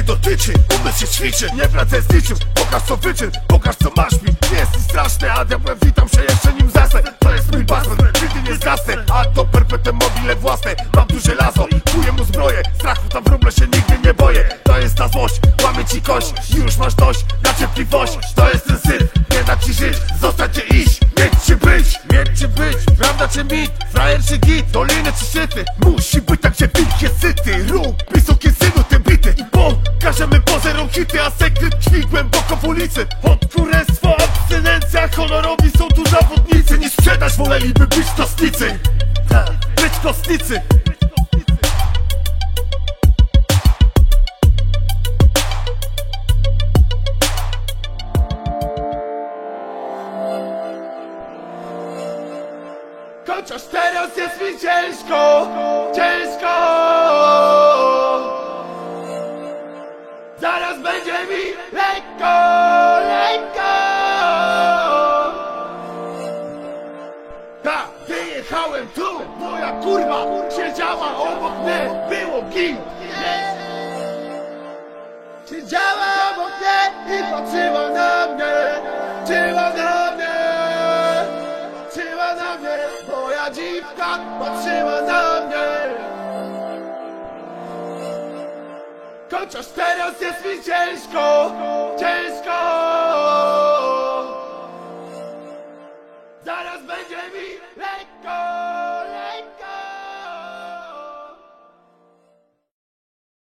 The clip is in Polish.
ciebie dotyczy Umysł się ćwiczy, nie wracaj z niczym. Pokaż co wyczyn, pokaż co masz mi. Nie jest straszne, a diabłem witam się jeszcze nim zasę To jest mój basen, nigdy nie zgasnę A to perpetuum mobile własne Mam tu żelazo, kuję mu zbroję. Strachu tam wróble się nigdy nie boję. To jest ta złość, łamie ci kość Już masz dość, na cierpliwość. To jest ten syn, nie da ci żyć Zostać cię iść, mieć czy być Mieć czy być, prawda czy mit Frajer czy git, doliny czy szczyty Musi być tak, że wilk jest syty. Rób wysokie pokażemy pozerą hity A sekret tkwi głęboko w ulicy. Od kurestwo, abstynencja Honorowi są tu zawodnicy. Niż sprzedać woleliby być kostnicy. Być kostnicy. Chociaż teraz jest mi ciężko Zaraz będzie mi lekko, lekko. Tak, wyjechałem tu, moja kurwa siedziała obok mnie, było git. Siedziała obok mnie i patrzyła na mnie, patrzyła na mnie. Patrzyła na mnie, moja dziwka patrzyła na mnie Chociaż teraz jest mi ciężko, ciężko. Zaraz będzie mi lekko.